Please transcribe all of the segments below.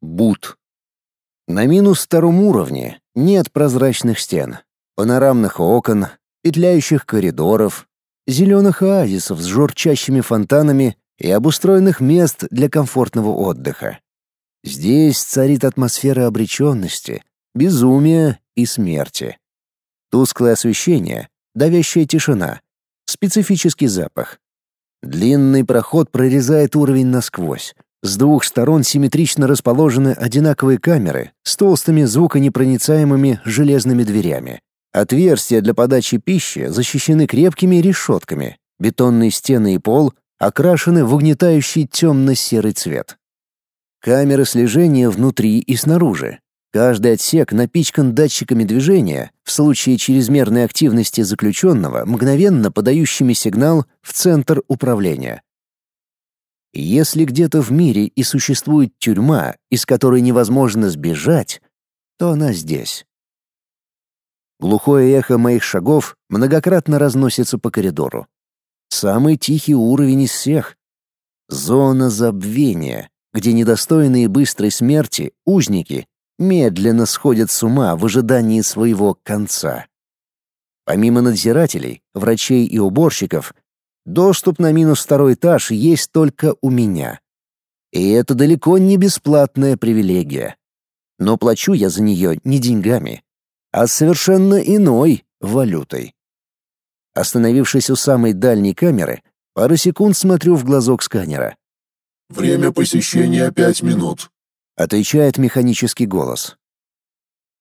Бут. На минус втором уровне нет прозрачных стен, панорамных окон, петляющих коридоров, зеленых оазисов с журчащими фонтанами и обустроенных мест для комфортного отдыха. Здесь царит атмосфера обреченности, безумия и смерти. Тусклое освещение, давящая тишина, специфический запах. Длинный проход прорезает уровень насквозь. С двух сторон симметрично расположены одинаковые камеры с толстыми звуконепроницаемыми железными дверями. Отверстия для подачи пищи защищены крепкими решетками. Бетонные стены и пол окрашены в угнетающий темно-серый цвет. Камеры слежения внутри и снаружи. Каждый отсек напичкан датчиками движения, в случае чрезмерной активности заключенного, мгновенно подающими сигнал в центр управления. Если где-то в мире и существует тюрьма, из которой невозможно сбежать, то она здесь. Глухое эхо моих шагов многократно разносится по коридору. Самый тихий уровень из всех. Зона забвения, где недостойные быстрой смерти узники медленно сходят с ума в ожидании своего конца. Помимо надзирателей, врачей и уборщиков, доступ на минус второй этаж есть только у меня. И это далеко не бесплатная привилегия. Но плачу я за нее не деньгами, а совершенно иной валютой. Остановившись у самой дальней камеры, пару секунд смотрю в глазок сканера. «Время посещения пять минут», — отвечает механический голос.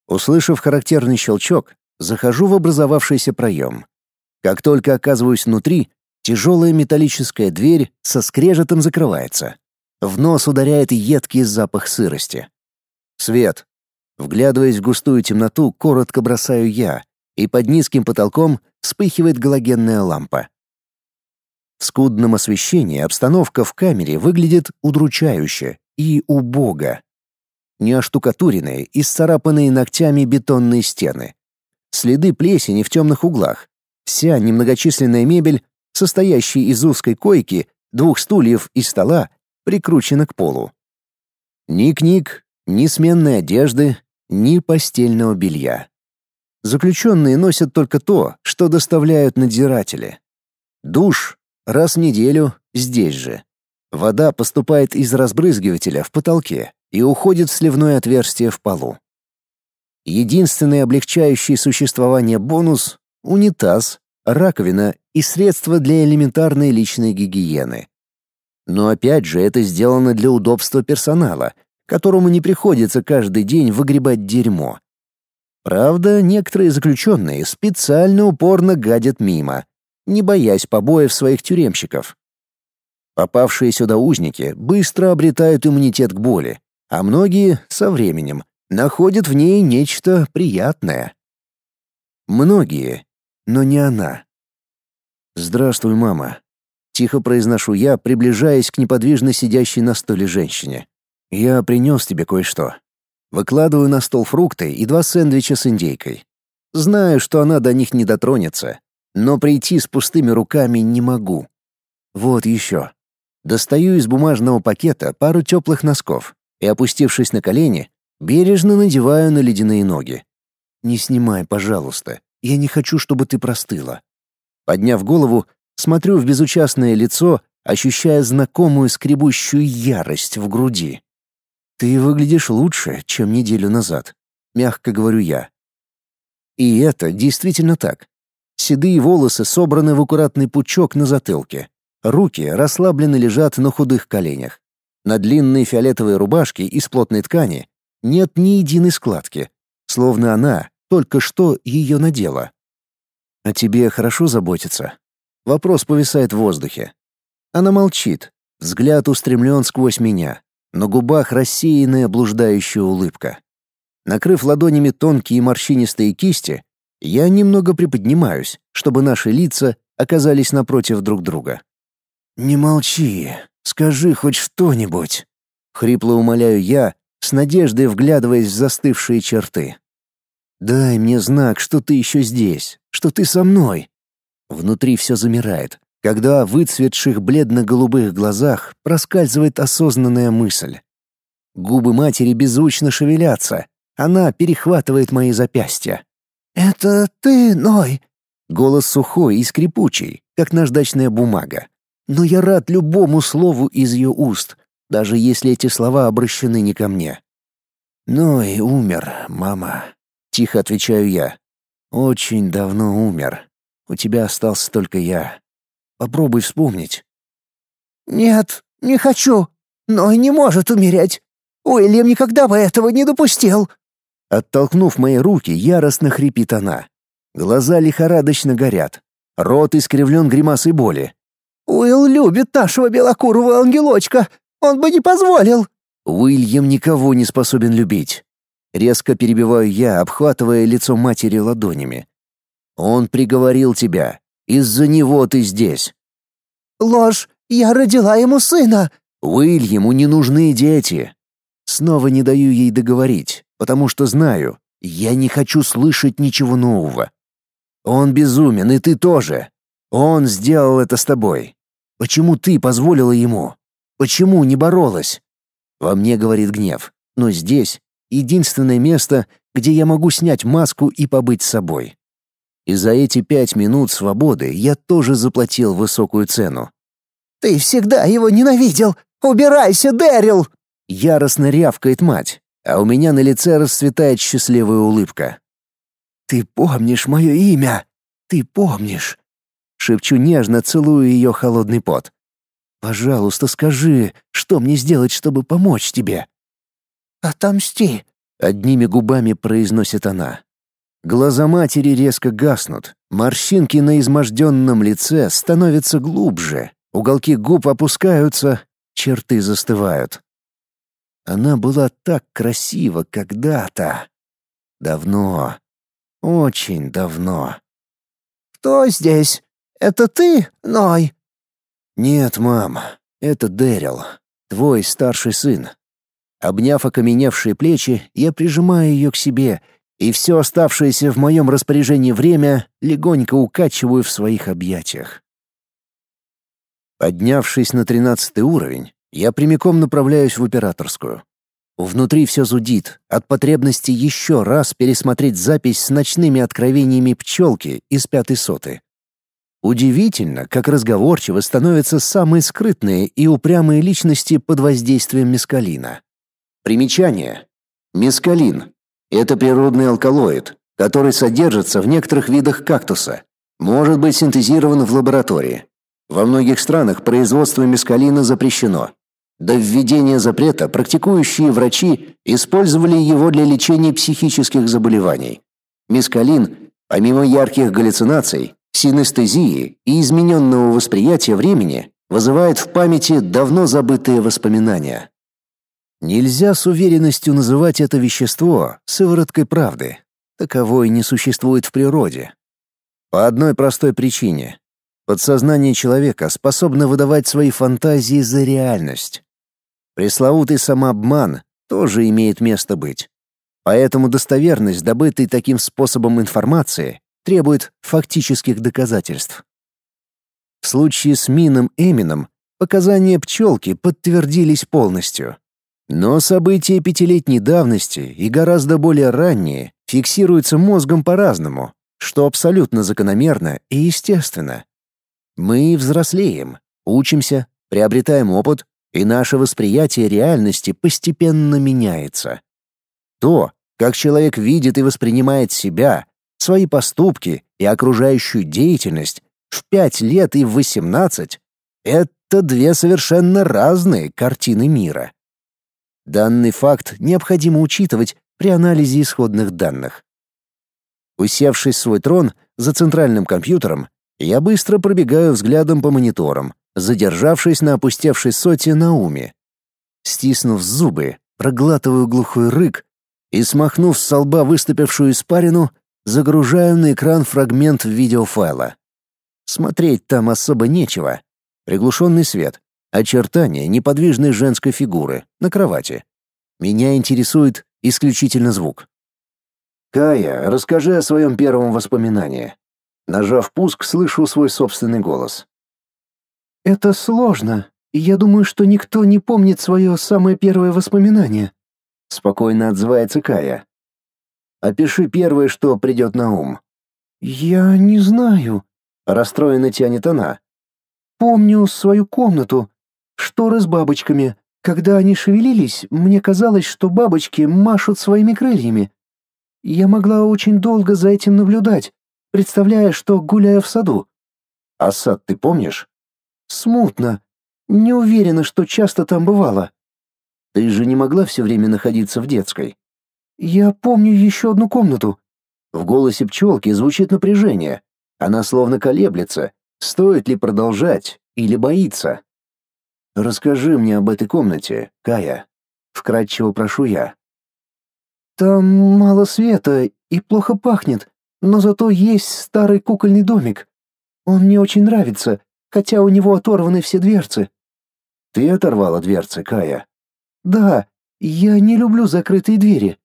Услышав характерный щелчок, захожу в образовавшийся проем. Как только оказываюсь внутри, тяжелая металлическая дверь со скрежетом закрывается. В нос ударяет едкий запах сырости. Свет, Вглядываясь в густую темноту, коротко бросаю я, и под низким потолком вспыхивает галогенная лампа. В скудном освещении обстановка в камере выглядит удручающе и убого. Неоштукатуренные, исцарапанные ногтями бетонные стены. Следы плесени в темных углах. Вся немногочисленная мебель, состоящая из узкой койки, двух стульев и стола, прикручена к полу. Ни книг, ни сменной одежды, ни постельного белья. Заключенные носят только то, что доставляют надзиратели. Душ раз в неделю здесь же. Вода поступает из разбрызгивателя в потолке и уходит в сливное отверстие в полу. Единственный облегчающий существование бонус — унитаз, раковина и средства для элементарной личной гигиены. Но опять же это сделано для удобства персонала — которому не приходится каждый день выгребать дерьмо. Правда, некоторые заключенные специально упорно гадят мимо, не боясь побоев своих тюремщиков. Попавшие сюда узники быстро обретают иммунитет к боли, а многие, со временем, находят в ней нечто приятное. Многие, но не она. «Здравствуй, мама», — тихо произношу я, приближаясь к неподвижно сидящей на столе женщине. «Я принес тебе кое-что». Выкладываю на стол фрукты и два сэндвича с индейкой. Знаю, что она до них не дотронется, но прийти с пустыми руками не могу. Вот еще. Достаю из бумажного пакета пару теплых носков и, опустившись на колени, бережно надеваю на ледяные ноги. «Не снимай, пожалуйста. Я не хочу, чтобы ты простыла». Подняв голову, смотрю в безучастное лицо, ощущая знакомую скребущую ярость в груди. «Ты выглядишь лучше, чем неделю назад», — мягко говорю я. И это действительно так. Седые волосы собраны в аккуратный пучок на затылке. Руки расслабленно лежат на худых коленях. На длинной фиолетовой рубашке из плотной ткани нет ни единой складки, словно она только что ее надела. «О тебе хорошо заботиться?» Вопрос повисает в воздухе. Она молчит, взгляд устремлен сквозь меня, на губах рассеянная блуждающая улыбка. Накрыв ладонями тонкие морщинистые кисти, я немного приподнимаюсь, чтобы наши лица оказались напротив друг друга. «Не молчи, скажи хоть что-нибудь», — хрипло умоляю я, с надеждой вглядываясь в застывшие черты. «Дай мне знак, что ты еще здесь, что ты со мной». Внутри все замирает, когда в выцветших бледно-голубых глазах проскальзывает осознанная мысль. Губы матери беззвучно шевелятся. Она перехватывает мои запястья. «Это ты, Ной?» Голос сухой и скрипучий, как наждачная бумага. Но я рад любому слову из ее уст, даже если эти слова обращены не ко мне. «Ной умер, мама», — тихо отвечаю я. «Очень давно умер. У тебя остался только я. Попробуй вспомнить». «Нет, не хочу. Ной не может умереть. Уильям никогда бы этого не допустил». Оттолкнув мои руки, яростно хрипит она. Глаза лихорадочно горят. Рот искривлен гримасой боли. «Уилл любит нашего белокурого ангелочка. Он бы не позволил». Уильям никого не способен любить. Резко перебиваю я, обхватывая лицо матери ладонями. Он приговорил тебя. Из-за него ты здесь. Ложь. Я родила ему сына. Уильяму не нужны дети. Снова не даю ей договорить, потому что знаю, я не хочу слышать ничего нового. Он безумен, и ты тоже. Он сделал это с тобой. Почему ты позволила ему? Почему не боролась? Во мне говорит гнев, но здесь единственное место, где я могу снять маску и побыть собой. И за эти пять минут свободы я тоже заплатил высокую цену. «Ты всегда его ненавидел! Убирайся, Дэрил!» Яростно рявкает мать, а у меня на лице расцветает счастливая улыбка. «Ты помнишь мое имя? Ты помнишь?» Шепчу нежно, целую ее холодный пот. «Пожалуйста, скажи, что мне сделать, чтобы помочь тебе?» «Отомсти», — одними губами произносит она. Глаза матери резко гаснут, морщинки на изможденном лице становятся глубже, уголки губ опускаются, черты застывают. Она была так красива когда-то. Давно. Очень давно. «Кто здесь? Это ты, Ной?» «Нет, мам, это Дэрил, твой старший сын». Обняв окаменевшие плечи, я прижимаю ее к себе, и все оставшееся в моем распоряжении время легонько укачиваю в своих объятиях. Поднявшись на тринадцатый уровень, я прямиком направляюсь в операторскую. Внутри все зудит от потребности еще раз пересмотреть запись с ночными откровениями пчелки из пятой соты. Удивительно, как разговорчивы становятся самые скрытные и упрямые личности под воздействием мескалина. Примечание. Мескалин — это природный алкалоид, который содержится в некоторых видах кактуса, может быть синтезирован в лаборатории. Во многих странах производство мескалина запрещено. До введения запрета практикующие врачи использовали его для лечения психических заболеваний. Мескалин, помимо ярких галлюцинаций, синестезии и измененного восприятия времени вызывает в памяти давно забытые воспоминания. Нельзя с уверенностью называть это вещество сывороткой правды. Таковой не существует в природе. По одной простой причине. Подсознание человека способно выдавать свои фантазии за реальность. Пресловутый самообман тоже имеет место быть. Поэтому достоверность добытой таким способом информации требует фактических доказательств. В случае с Мином Эмином показания пчелки подтвердились полностью. Но события пятилетней давности и гораздо более ранние фиксируются мозгом по-разному, что абсолютно закономерно и естественно. Мы взрослеем, учимся, приобретаем опыт, и наше восприятие реальности постепенно меняется. То, как человек видит и воспринимает себя, свои поступки и окружающую деятельность в пять лет и в восемнадцать — это две совершенно разные картины мира. Данный факт необходимо учитывать при анализе исходных данных. Усевшись в свой трон за центральным компьютером, я быстро пробегаю взглядом по мониторам, задержавшись на опустевшей соте на уме. Стиснув зубы, проглатываю глухой рык и, смахнув с лба выступившую испарину, Загружаю на экран фрагмент видеофайла. Смотреть там особо нечего. Приглушенный свет, очертания неподвижной женской фигуры на кровати. Меня интересует исключительно звук. «Кая, расскажи о своем первом воспоминании». Нажав пуск, слышу свой собственный голос. «Это сложно. Я думаю, что никто не помнит свое самое первое воспоминание. Спокойно отзывается Кая. Опиши первое, что придет на ум. Я не знаю. Расстроенно тянет она. Помню свою комнату, шторы с бабочками. Когда они шевелились, мне казалось, что бабочки машут своими крыльями. Я могла очень долго за этим наблюдать, представляя, что гуляю в саду. А сад ты помнишь? Смутно. Не уверена, что часто там бывала. Ты же не могла все время находиться в детской. Я помню еще одну комнату. В голосе пчелки звучит напряжение. Она словно колеблется, стоит ли продолжать или боится. Расскажи мне об этой комнате, Кая. Вкратчиво прошу я. Там мало света и плохо пахнет, но зато есть старый кукольный домик. Он мне очень нравится, хотя у него оторваны все дверцы. Ты оторвала дверцы, Кая? Да, я не люблю закрытые двери.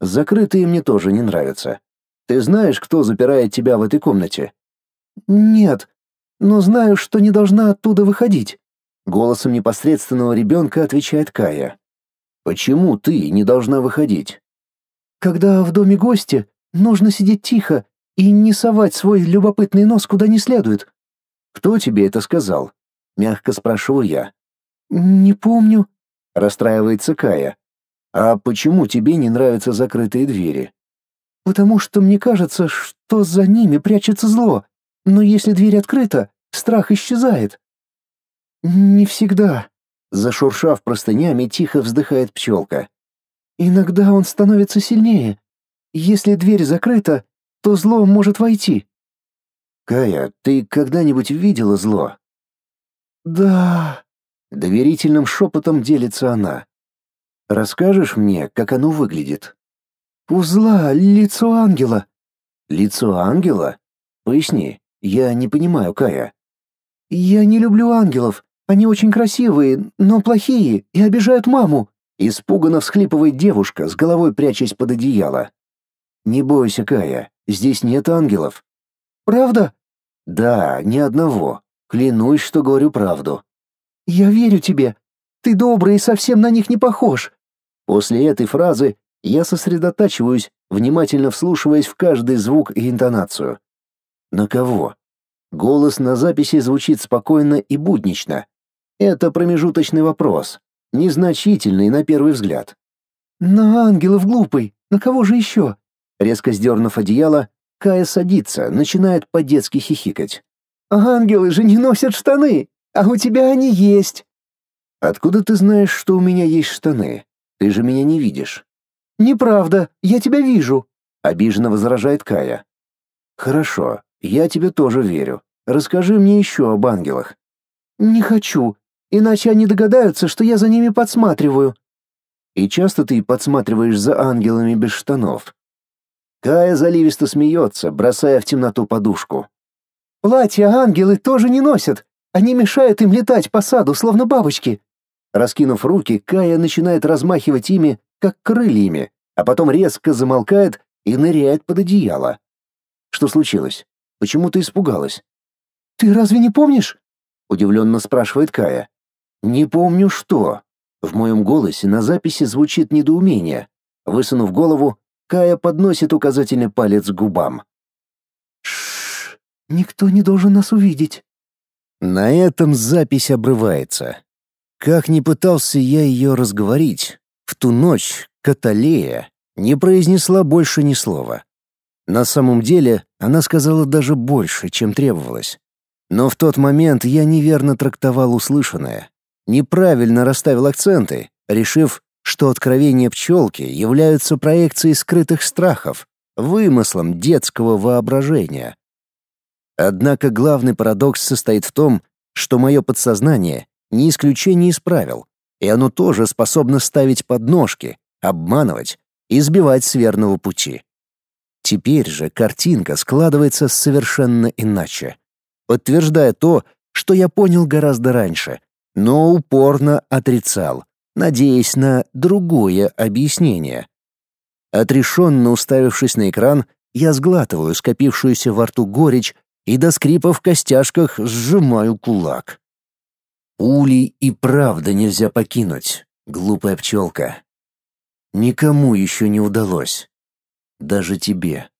Закрытые мне тоже не нравятся. Ты знаешь, кто запирает тебя в этой комнате? Нет, но знаю, что не должна оттуда выходить. Голосом непосредственного ребенка отвечает Кая. Почему ты не должна выходить? Когда в доме гости, нужно сидеть тихо и не совать свой любопытный нос куда не следует. Кто тебе это сказал? Мягко спрашиваю я. Не помню. Расстраивается Кая. А почему тебе не нравятся закрытые двери? Потому что мне кажется, что за ними прячется зло. Но если дверь открыта, страх исчезает. Не всегда. Зашуршав простынями, тихо вздыхает пчелка. Иногда он становится сильнее. Если дверь закрыта, то зло может войти. Кая, ты когда-нибудь видела зло? Да. Доверительным шепотом делится она. Расскажешь мне, как оно выглядит? У зла лицо ангела. Лицо ангела? Поясни, я не понимаю, Кая. Я не люблю ангелов. Они очень красивые, но плохие и обижают маму. Испуганно всхлипывает девушка, с головой прячась под одеяло. Не бойся, Кая, здесь нет ангелов. Правда? Да, ни одного. Клянусь, что говорю правду. Я верю тебе. Ты добрый и совсем на них не похож. После этой фразы я сосредотачиваюсь, внимательно вслушиваясь в каждый звук и интонацию. На кого? Голос на записи звучит спокойно и буднично. Это промежуточный вопрос, незначительный на первый взгляд. «На ангелов глупый, на кого же еще?» Резко сдернув одеяло, Кая садится, начинает по-детски хихикать. «Ангелы же не носят штаны, а у тебя они есть!» «Откуда ты знаешь, что у меня есть штаны? Ты же меня не видишь». «Неправда, я тебя вижу», — обиженно возражает Кая. «Хорошо, я тебе тоже верю. Расскажи мне еще об ангелах». «Не хочу, иначе они догадаются, что я за ними подсматриваю». «И часто ты подсматриваешь за ангелами без штанов?» Кая заливисто смеется, бросая в темноту подушку. «Платья ангелы тоже не носят. Они мешают им летать по саду, словно бабочки». Раскинув руки, Кая начинает размахивать ими, как крыльями, а потом резко замолкает и ныряет под одеяло. Что случилось? Почему ты испугалась? «Ты разве не помнишь?» — удивленно спрашивает Кая. «Не помню что». В моем голосе на записи звучит недоумение. Высунув голову, Кая подносит указательный палец к губам. Шш, никто не должен нас увидеть. На этом запись обрывается. Как ни пытался я ее разговорить, в ту ночь Каталея не произнесла больше ни слова. На самом деле, она сказала даже больше, чем требовалось. Но в тот момент я неверно трактовал услышанное, неправильно расставил акценты, решив, что откровения пчелки являются проекцией скрытых страхов, вымыслом детского воображения. Однако главный парадокс состоит в том, что мое подсознание не исключение из правил, и оно тоже способно ставить подножки, обманывать и сбивать с верного пути. Теперь же картинка складывается совершенно иначе, подтверждая то, что я понял гораздо раньше, но упорно отрицал, надеясь на другое объяснение. Отрешенно уставившись на экран, я сглатываю скопившуюся во рту горечь и до скрипа в костяшках сжимаю кулак. Улей и правда нельзя покинуть, глупая пчелка. Никому еще не удалось. Даже тебе.